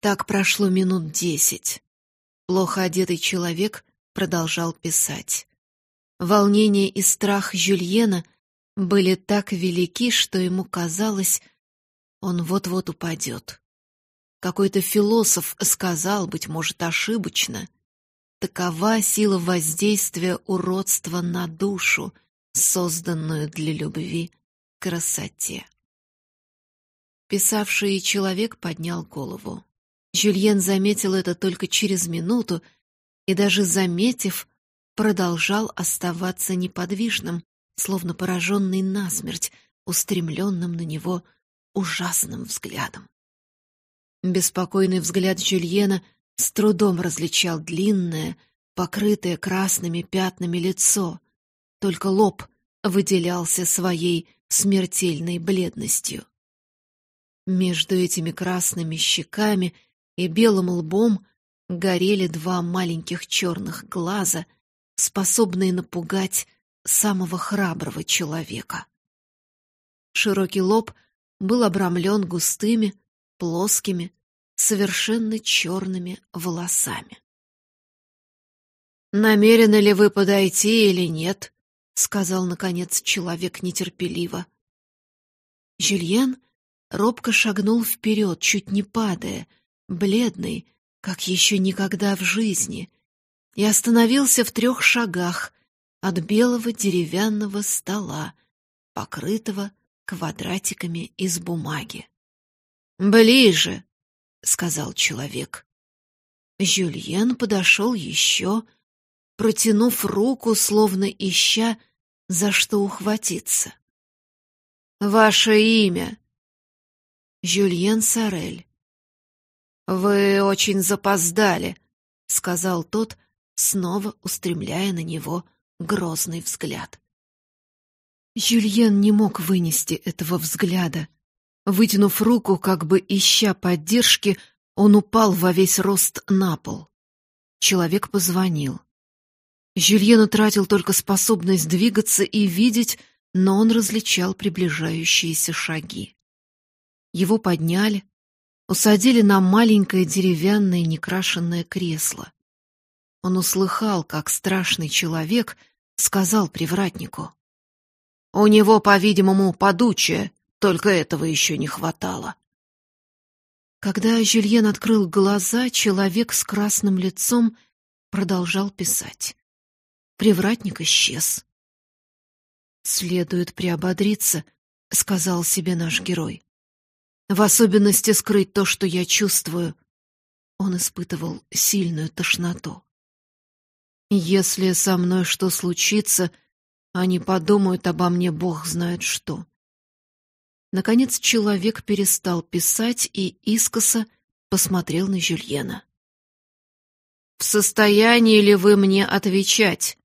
Так прошло минут десять. Плохо одетый человек продолжал писать. Волнение и страх Жюльена были так велики, что ему казалось, он вот-вот упадет. Какой-то философ сказал, быть может, ошибочно, такова сила воздействия уродства на душу, созданную для любви красоте. Писавший человек поднял голову. Жюльен заметил это только через минуту и даже заметив, продолжал оставаться неподвижным, словно пораженный насмерть, устремленным на него ужасным взглядом. Беспокойный взгляд Жюльена с трудом различал длинное, покрытое красными пятнами лицо. Только лоб выделялся своей смертельной бледностью. Между этими красными щеками и белым лбом горели два маленьких черных глаза, способные напугать самого храброго человека. Широкий лоб был обрамлен густыми, плоскими, совершенно черными волосами. «Намерены ли вы подойти или нет?» — сказал, наконец, человек нетерпеливо. Жюльен робко шагнул вперед, чуть не падая, бледный, как еще никогда в жизни, и остановился в трех шагах от белого деревянного стола, покрытого квадратиками из бумаги. «Ближе!» — сказал человек. Жюльен подошел еще, протянув руку, словно ища, за что ухватиться. «Ваше имя?» Жюльен Сорель. «Вы очень запоздали», — сказал тот, снова устремляя на него грозный взгляд. Жюльен не мог вынести этого взгляда. Вытянув руку, как бы ища поддержки, он упал во весь рост на пол. Человек позвонил. Жюльен утратил только способность двигаться и видеть, но он различал приближающиеся шаги. Его подняли, усадили на маленькое деревянное некрашенное кресло. Он услыхал, как страшный человек сказал привратнику. «У него, по-видимому, подучие, только этого еще не хватало». Когда Жюльен открыл глаза, человек с красным лицом продолжал писать. Привратник исчез. «Следует приободриться», — сказал себе наш герой. В особенности скрыть то, что я чувствую. Он испытывал сильную тошноту. Если со мной что случится, они подумают обо мне бог знает что. Наконец человек перестал писать и искоса посмотрел на Жюльена. «В состоянии ли вы мне отвечать?»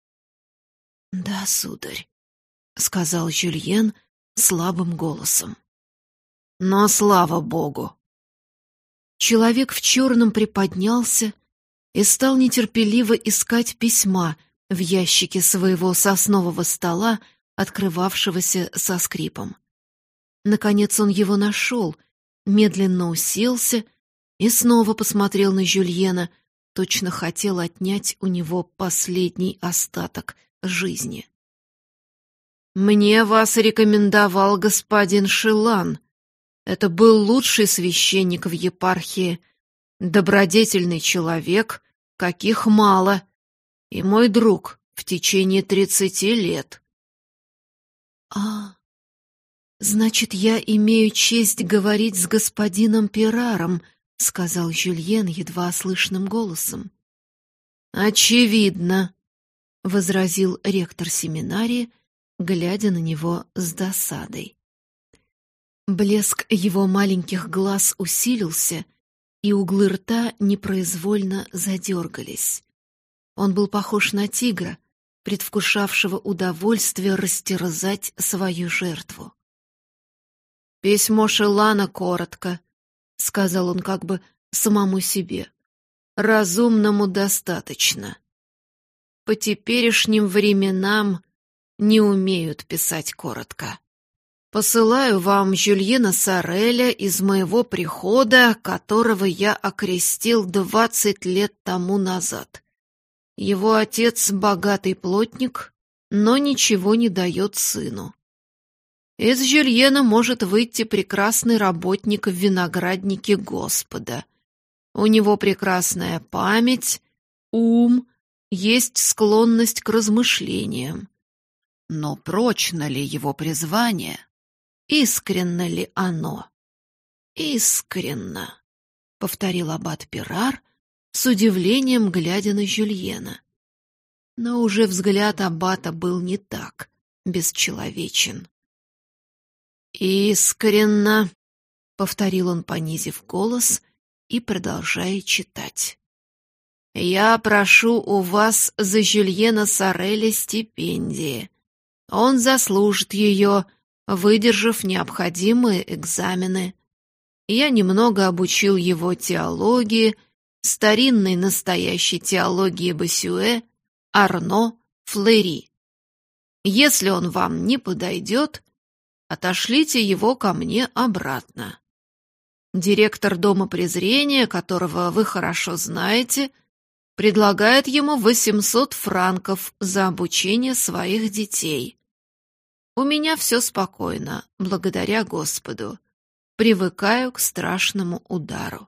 «Да, сударь», — сказал Жюльен слабым голосом. Но слава богу! Человек в черном приподнялся и стал нетерпеливо искать письма в ящике своего соснового стола, открывавшегося со скрипом. Наконец он его нашел, медленно уселся и снова посмотрел на Жюльена, точно хотел отнять у него последний остаток жизни. «Мне вас рекомендовал господин Шилан», это был лучший священник в епархии, добродетельный человек, каких мало, и мой друг в течение тридцати лет. А, значит, я имею честь говорить с господином Пираром, сказал Жюльен едва слышным голосом. Очевидно, возразил ректор семинарии, глядя на него с досадой. Блеск его маленьких глаз усилился, и углы рта непроизвольно задергались. Он был похож на тигра, предвкушавшего удовольствие растерзать свою жертву. «Письмо Шелана коротко», — сказал он как бы самому себе. «Разумному достаточно. По теперешним временам не умеют писать коротко». Посылаю вам Жюльена Сареля из моего прихода, которого я окрестил двадцать лет тому назад. Его отец богатый плотник, но ничего не дает сыну. Из Жюльена может выйти прекрасный работник в винограднике Господа. У него прекрасная память, ум, есть склонность к размышлениям. Но прочно ли его призвание? Искренно ли оно? Искренно, повторил аббат Пирар, с удивлением глядя на Жюльена. Но уже взгляд аббата был не так бесчеловечен. «Искренно», — повторил он, понизив голос и продолжая читать. «Я прошу у вас за Жюльена Сореля стипендии. Он заслужит ее, выдержав необходимые экзамены. Я немного обучил его теологии, старинной настоящей теологии Басюэ, Арно, Флери. Если он вам не подойдет, отошлите его ко мне обратно. Директор Дома презрения, которого вы хорошо знаете, предлагает ему 800 франков за обучение своих детей. У меня все спокойно, благодаря Господу. Привыкаю к страшному удару.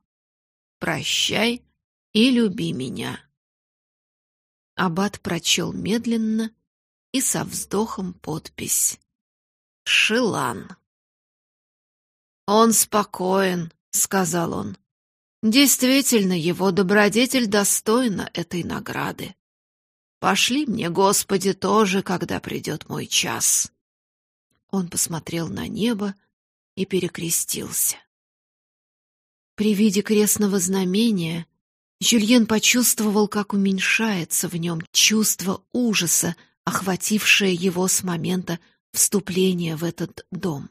Прощай и люби меня. Аббат прочел медленно и со вздохом подпись. Шилан. «Он спокоен», — сказал он. «Действительно, его добродетель достойна этой награды. Пошли мне, Господи, тоже, когда придет мой час». Он посмотрел на небо и перекрестился. При виде крестного знамения Жюльен почувствовал, как уменьшается в нем чувство ужаса, охватившее его с момента вступления в этот дом.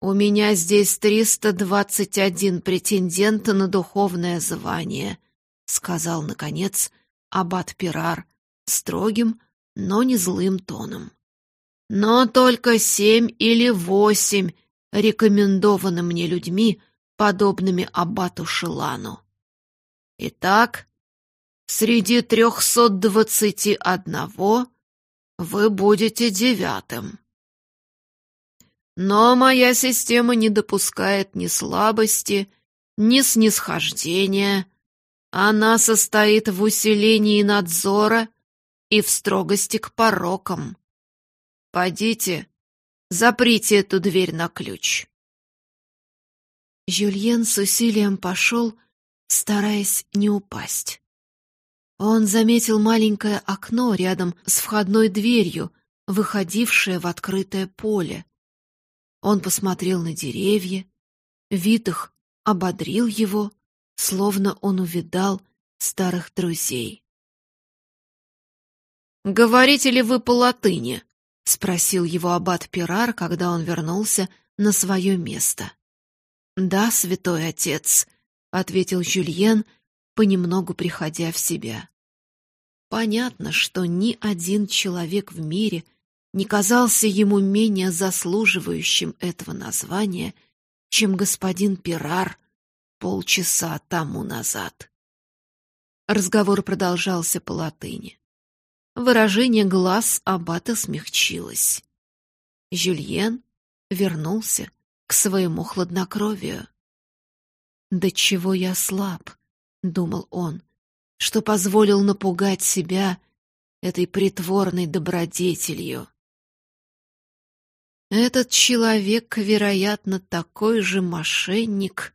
«У меня здесь триста двадцать один претендента на духовное звание», — сказал, наконец, аббат Пирар строгим, но не злым тоном но только семь или восемь рекомендованы мне людьми, подобными аббату Шилану. Итак, среди трехсот двадцати одного вы будете девятым. Но моя система не допускает ни слабости, ни снисхождения. Она состоит в усилении надзора и в строгости к порокам. Пойдите, заприте эту дверь на ключ. Жюльен с усилием пошел, стараясь не упасть. Он заметил маленькое окно рядом с входной дверью, выходившее в открытое поле. Он посмотрел на деревья, вид их ободрил его, словно он увидал старых друзей. «Говорите ли вы по латыни?» — спросил его аббат Пирар, когда он вернулся на свое место. «Да, святой отец», — ответил Жюльен, понемногу приходя в себя. Понятно, что ни один человек в мире не казался ему менее заслуживающим этого названия, чем господин Пирар полчаса тому назад. Разговор продолжался по латыни. Выражение глаз аббата смягчилось. Жюльен вернулся к своему хладнокровию. «Да чего я слаб», — думал он, — «что позволил напугать себя этой притворной добродетелью». Этот человек, вероятно, такой же мошенник,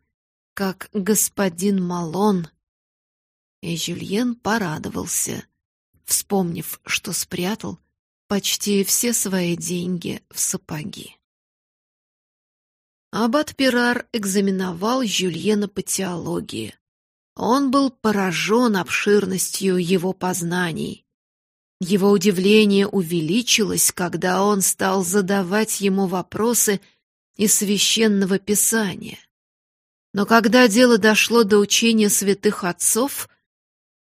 как господин Малон. И Жюльен порадовался вспомнив, что спрятал почти все свои деньги в сапоги. Аббат Пирар экзаменовал Жюльена по теологии. Он был поражен обширностью его познаний. Его удивление увеличилось, когда он стал задавать ему вопросы из священного писания. Но когда дело дошло до учения святых отцов —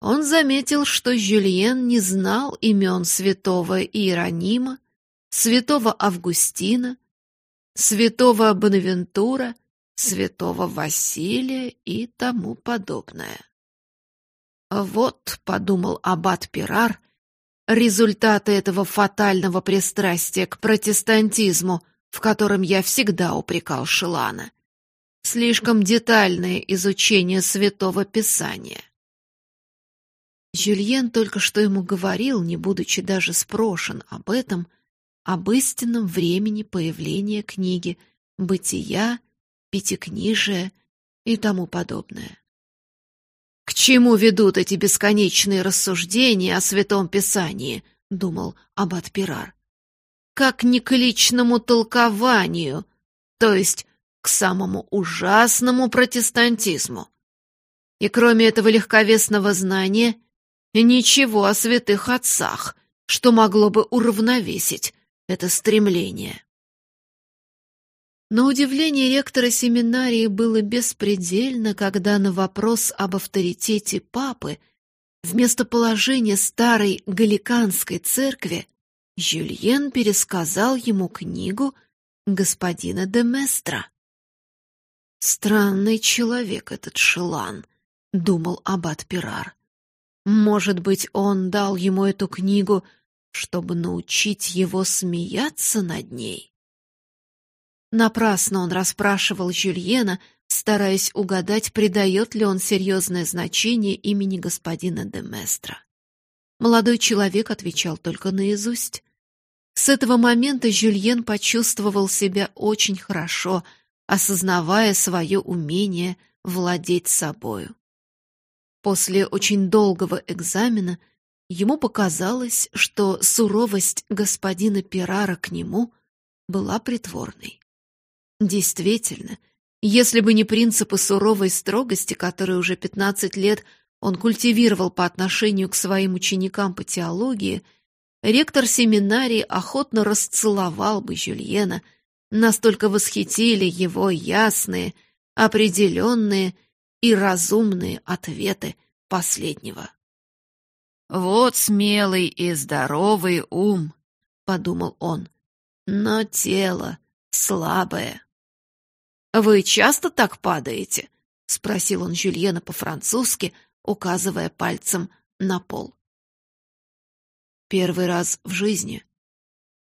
он заметил, что Жюльен не знал имен святого Иеронима, святого Августина, святого Бонавентура, святого Василия и тому подобное. Вот, подумал аббат Пирар, результаты этого фатального пристрастия к протестантизму, в котором я всегда упрекал Шилана. Слишком детальное изучение Святого Писания. Жюльен только что ему говорил, не будучи даже спрошен об этом, об истинном времени появления книги, бытия, пятикнижия и тому подобное. «К чему ведут эти бесконечные рассуждения о Святом Писании?» — думал Аббат Пирар. «Как не к личному толкованию, то есть к самому ужасному протестантизму. И кроме этого легковесного знания, ничего о святых отцах, что могло бы уравновесить это стремление. Но удивление ректора семинарии было беспредельно, когда на вопрос об авторитете папы вместо положения старой галиканской церкви Жюльен пересказал ему книгу господина де Местра. «Странный человек этот Шелан», — думал аббат Пирар. «Может быть, он дал ему эту книгу, чтобы научить его смеяться над ней?» Напрасно он расспрашивал Жюльена, стараясь угадать, придает ли он серьезное значение имени господина де Местра. Молодой человек отвечал только наизусть. С этого момента Жюльен почувствовал себя очень хорошо, осознавая свое умение владеть собою. После очень долгого экзамена ему показалось, что суровость господина Пирара к нему была притворной. Действительно, если бы не принципы суровой строгости, которые уже 15 лет он культивировал по отношению к своим ученикам по теологии, ректор семинарии охотно расцеловал бы Жюльена, настолько восхитили его ясные, определенные и разумные ответы последнего. «Вот смелый и здоровый ум», — подумал он, — «но тело слабое». «Вы часто так падаете?» — спросил он Жюльена по-французски, указывая пальцем на пол. «Первый раз в жизни.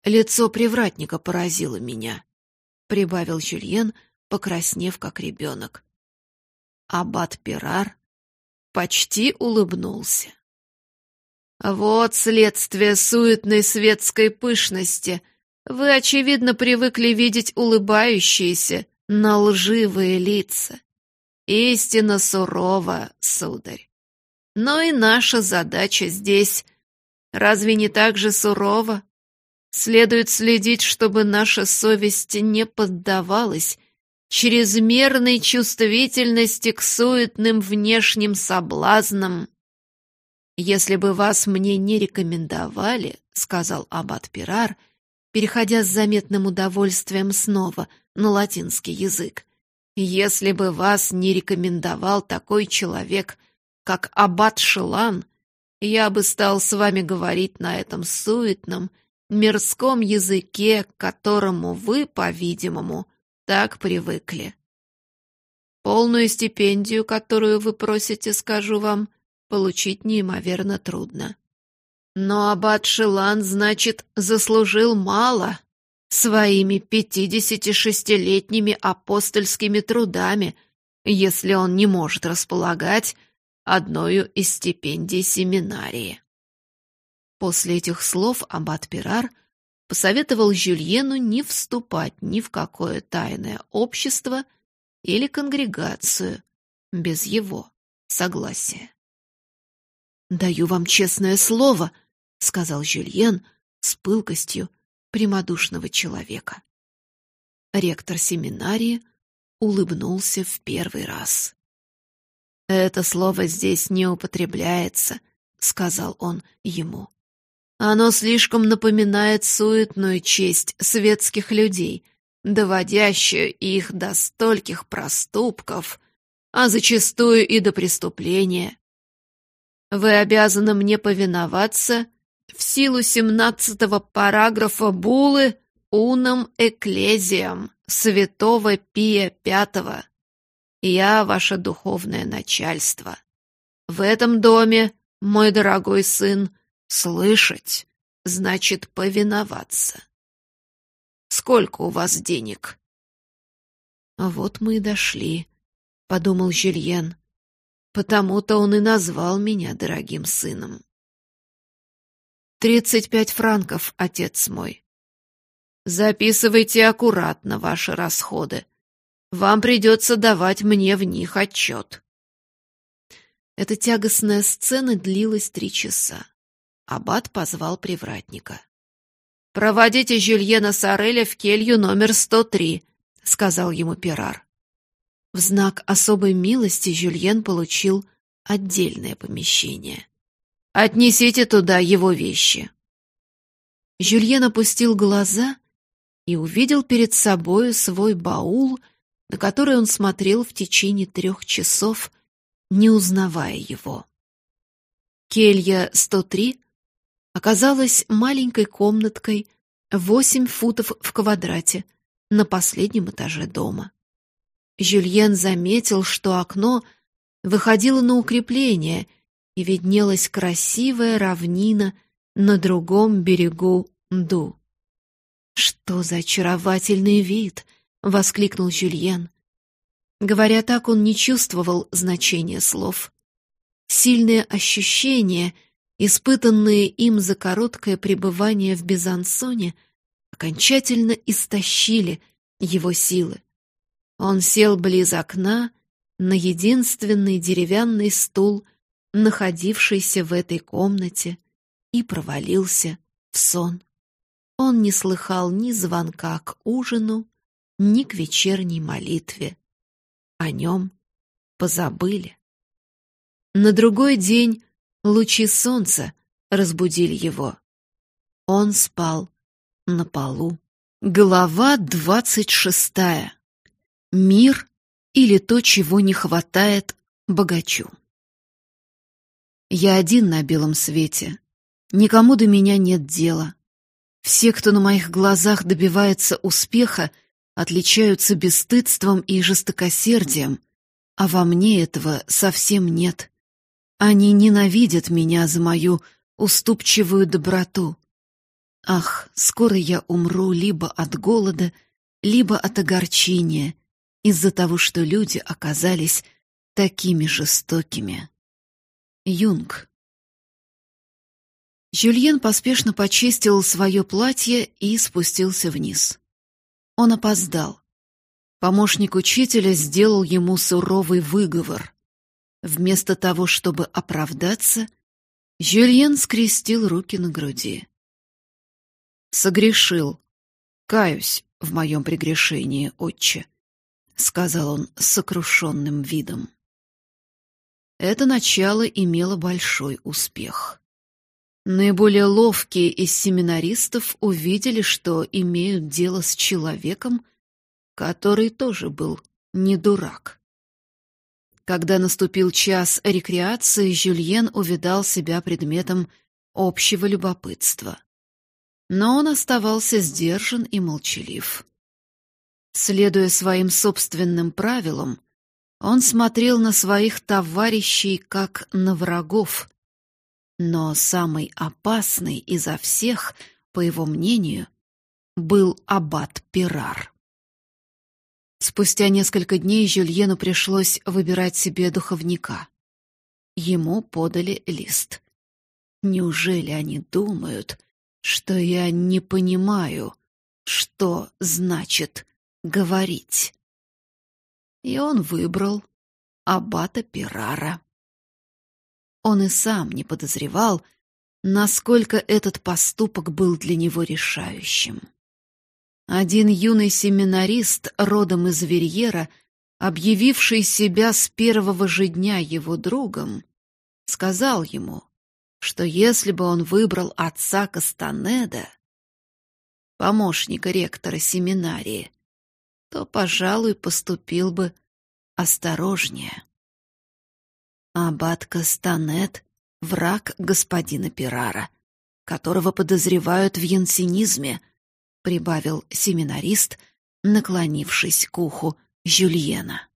Лицо привратника поразило меня», — прибавил Жюльен, покраснев как ребенок. Аббат Пирар почти улыбнулся. «Вот следствие суетной светской пышности. Вы, очевидно, привыкли видеть улыбающиеся, на лживые лица. Истина сурова, сударь. Но и наша задача здесь разве не так же сурова? Следует следить, чтобы наша совесть не поддавалась чрезмерной чувствительности к суетным внешним соблазнам. «Если бы вас мне не рекомендовали», — сказал аббат Пирар, переходя с заметным удовольствием снова — на латинский язык. Если бы вас не рекомендовал такой человек, как Аббат Шелан, я бы стал с вами говорить на этом суетном, мирском языке, которому вы, по-видимому, так привыкли. Полную стипендию, которую вы просите, скажу вам, получить неимоверно трудно. Но Аббат Шелан, значит, заслужил мало, своими пятидесяти шестилетними апостольскими трудами, если он не может располагать одною из стипендий семинарии. После этих слов аббат Пирар посоветовал Жюльену не вступать ни в какое тайное общество или конгрегацию без его согласия. «Даю вам честное слово», — сказал Жюльен с пылкостью, прямодушного человека. Ректор семинарии улыбнулся в первый раз. «Это слово здесь не употребляется», — сказал он ему. «Оно слишком напоминает суетную честь светских людей, доводящую их до стольких проступков, а зачастую и до преступления. Вы обязаны мне повиноваться в силу семнадцатого параграфа Булы унам экклезиям святого Пия Пятого. Я ваше духовное начальство. В этом доме, мой дорогой сын, слышать значит повиноваться. Сколько у вас денег? Вот мы и дошли, подумал Жюльен. Потому-то он и назвал меня дорогим сыном. Тридцать пять франков, отец мой. Записывайте аккуратно ваши расходы. Вам придется давать мне в них отчет. Эта тягостная сцена длилась три часа. Аббат позвал привратника. «Проводите Жюльена Сареля в келью номер 103», — сказал ему Пирар. В знак особой милости Жюльен получил отдельное помещение. «Отнесите туда его вещи». Жюльен опустил глаза и увидел перед собою свой баул, на который он смотрел в течение трех часов, не узнавая его. Келья 103 оказалась маленькой комнаткой, восемь футов в квадрате, на последнем этаже дома. Жюльен заметил, что окно выходило на укрепление, и виднелась красивая равнина на другом берегу Ду. «Что за очаровательный вид!» — воскликнул Жюльен. Говоря так, он не чувствовал значения слов. Сильные ощущения, испытанные им за короткое пребывание в Безансоне, окончательно истощили его силы. Он сел близ окна на единственный деревянный стул, находившийся в этой комнате, и провалился в сон. Он не слыхал ни звонка к ужину, ни к вечерней молитве. О нем позабыли. На другой день лучи солнца разбудили его. Он спал на полу. Глава двадцать шестая. Мир или то, чего не хватает богачу. Я один на белом свете. Никому до меня нет дела. Все, кто на моих глазах добивается успеха, отличаются бесстыдством и жестокосердием, а во мне этого совсем нет. Они ненавидят меня за мою уступчивую доброту. Ах, скоро я умру либо от голода, либо от огорчения из-за того, что люди оказались такими жестокими. Юнг Жюльен поспешно почистил свое платье и спустился вниз. Он опоздал. Помощник учителя сделал ему суровый выговор. Вместо того, чтобы оправдаться, Жюльен скрестил руки на груди. «Согрешил. Каюсь в моем прегрешении, отче», — сказал он с сокрушенным видом. Это начало имело большой успех. Наиболее ловкие из семинаристов увидели, что имеют дело с человеком, который тоже был не дурак. Когда наступил час рекреации, Жюльен увидал себя предметом общего любопытства. Но он оставался сдержан и молчалив. Следуя своим собственным правилам, он смотрел на своих товарищей как на врагов, но самый опасный изо всех, по его мнению, был аббат Пирар. Спустя несколько дней Жюльену пришлось выбирать себе духовника. Ему подали лист. Неужели они думают, что я не понимаю, что значит говорить? И он выбрал аббата Пирара. Он и сам не подозревал, насколько этот поступок был для него решающим. Один юный семинарист, родом из Верьера, объявивший себя с первого же дня его другом, сказал ему, что если бы он выбрал отца Кастанеда, помощника ректора семинарии, то, пожалуй, поступил бы осторожнее. Аббат Кастанет — враг господина Пирара, которого подозревают в янсенизме, прибавил семинарист, наклонившись к уху Жюльена.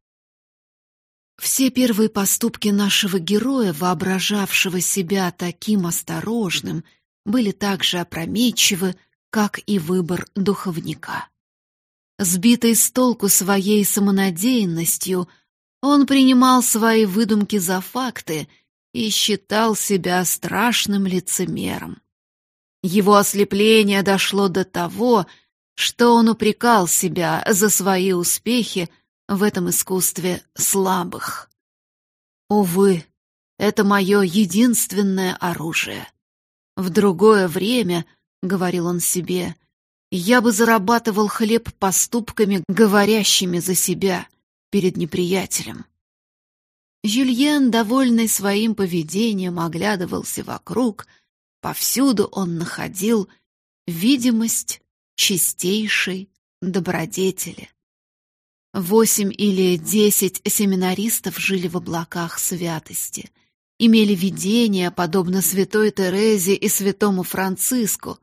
Все первые поступки нашего героя, воображавшего себя таким осторожным, были так же опрометчивы, как и выбор духовника. Сбитый с толку своей самонадеянностью, он принимал свои выдумки за факты и считал себя страшным лицемером. Его ослепление дошло до того, что он упрекал себя за свои успехи в этом искусстве слабых. Увы, это мое единственное оружие. В другое время, — говорил он себе, — я бы зарабатывал хлеб поступками, говорящими за себя перед неприятелем. Жюльен, довольный своим поведением, оглядывался вокруг. Повсюду он находил видимость чистейшей добродетели. Восемь или десять семинаристов жили в облаках святости, имели видения, подобно святой Терезе и святому Франциску,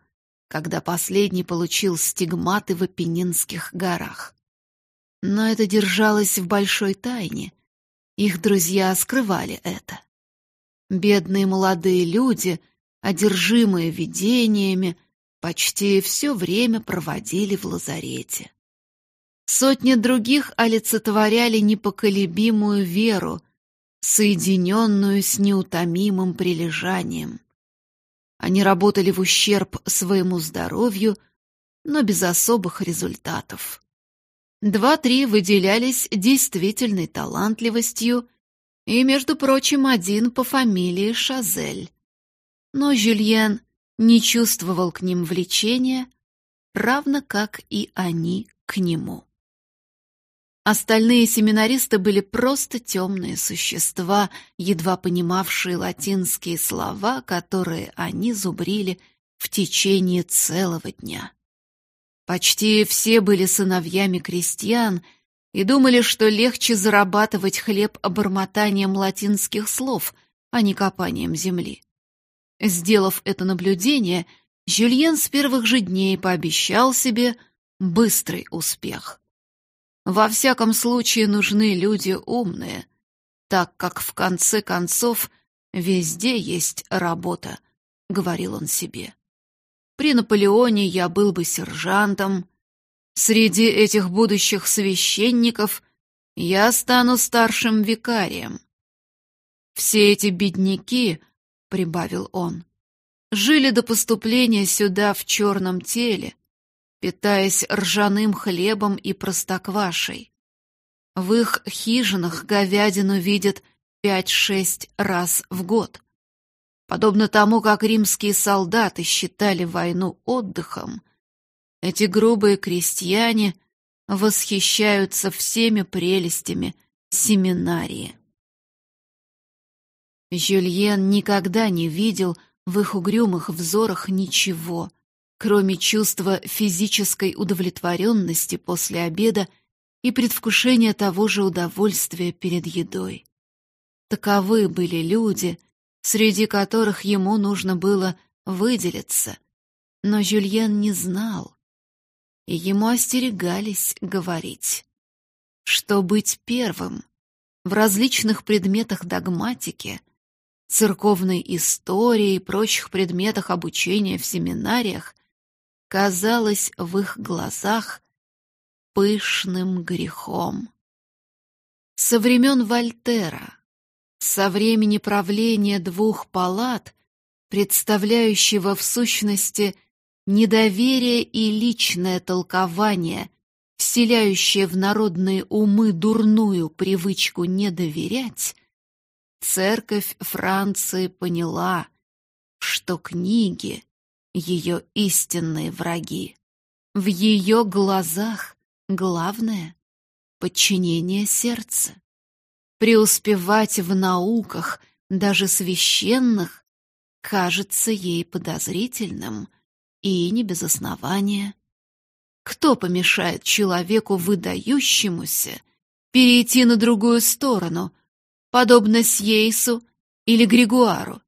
когда последний получил стигматы в Апеннинских горах. Но это держалось в большой тайне. Их друзья скрывали это. Бедные молодые люди, одержимые видениями, почти все время проводили в лазарете. Сотни других олицетворяли непоколебимую веру, соединенную с неутомимым прилежанием. Они работали в ущерб своему здоровью, но без особых результатов. Два-три выделялись действительной талантливостью, и, между прочим, один по фамилии Шазель. Но Жюльен не чувствовал к ним влечения, равно как и они к нему. Остальные семинаристы были просто темные существа, едва понимавшие латинские слова, которые они зубрили в течение целого дня. Почти все были сыновьями крестьян и думали, что легче зарабатывать хлеб обормотанием латинских слов, а не копанием земли. Сделав это наблюдение, Жюльен с первых же дней пообещал себе быстрый успех. Во всяком случае нужны люди умные, так как в конце концов везде есть работа, — говорил он себе. При Наполеоне я был бы сержантом. Среди этих будущих священников я стану старшим викарием. Все эти бедняки, — прибавил он, — жили до поступления сюда в черном теле, питаясь ржаным хлебом и простоквашей. В их хижинах говядину видят пять-шесть раз в год. Подобно тому, как римские солдаты считали войну отдыхом, эти грубые крестьяне восхищаются всеми прелестями семинарии. Жюльен никогда не видел в их угрюмых взорах ничего, кроме чувства физической удовлетворенности после обеда и предвкушения того же удовольствия перед едой. Таковы были люди, среди которых ему нужно было выделиться, но Жюльен не знал, и ему остерегались говорить, что быть первым в различных предметах догматики, церковной истории и прочих предметах обучения в семинариях казалось в их глазах пышным грехом. Со времен Вольтера, со времени правления двух палат, представляющего в сущности недоверие и личное толкование, вселяющее в народные умы дурную привычку не доверять, церковь Франции поняла, что книги ее истинные враги. В ее глазах главное — подчинение сердца. Преуспевать в науках, даже священных, кажется ей подозрительным и не без основания. Кто помешает человеку выдающемуся перейти на другую сторону, подобно Сьейсу или Григуару?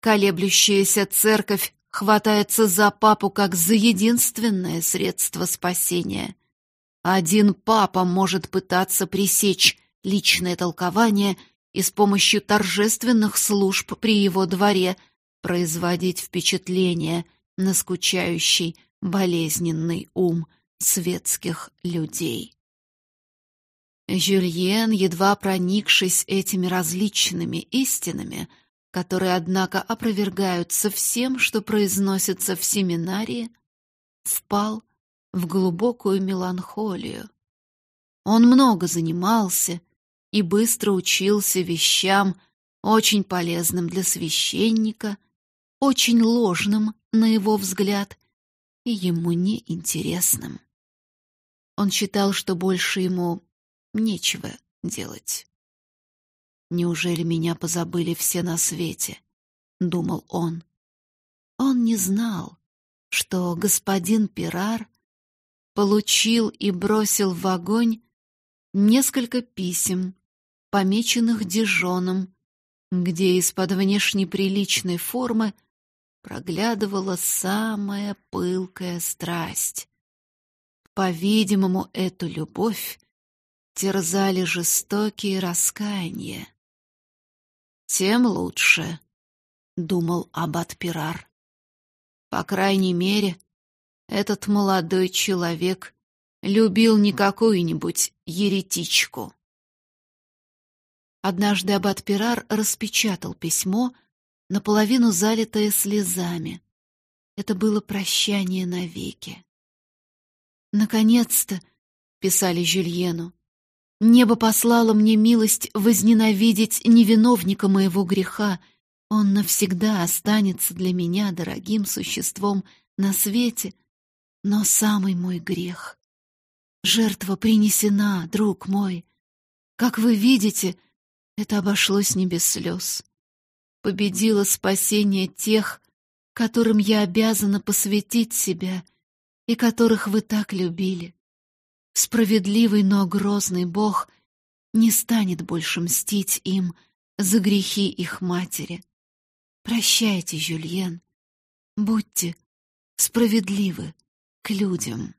Колеблющаяся церковь хватается за папу как за единственное средство спасения. Один папа может пытаться пресечь личное толкование и с помощью торжественных служб при его дворе производить впечатление на скучающий, болезненный ум светских людей. Жюльен, едва проникшись этими различными истинами, которые, однако, опровергаются всем, что произносится в семинарии, впал в глубокую меланхолию. Он много занимался и быстро учился вещам, очень полезным для священника, очень ложным, на его взгляд, и ему неинтересным. Он считал, что больше ему нечего делать. Неужели меня позабыли все на свете? думал он. Он не знал, что господин Пирар получил и бросил в огонь несколько писем, помеченных Дижоном, где из-под внешне приличной формы проглядывала самая пылкая страсть. По-видимому, эту любовь терзали жестокие раскаяния. Тем лучше, думал аббат Пирар. По крайней мере, этот молодой человек любил не какую-нибудь еретичку. Однажды аббат Пирар распечатал письмо, наполовину залитое слезами. Это было прощание навеки. Наконец-то, писали Жюльену, Небо послало мне милость возненавидеть невиновника моего греха. Он навсегда останется для меня дорогим существом на свете, но самый мой грех. Жертва принесена, друг мой. Как вы видите, это обошлось не без слез. Победило спасение тех, которым я обязана посвятить себя и которых вы так любили. Справедливый, но грозный Бог не станет больше мстить им за грехи их матери. Прощайте, Жюльен. Будьте справедливы к людям.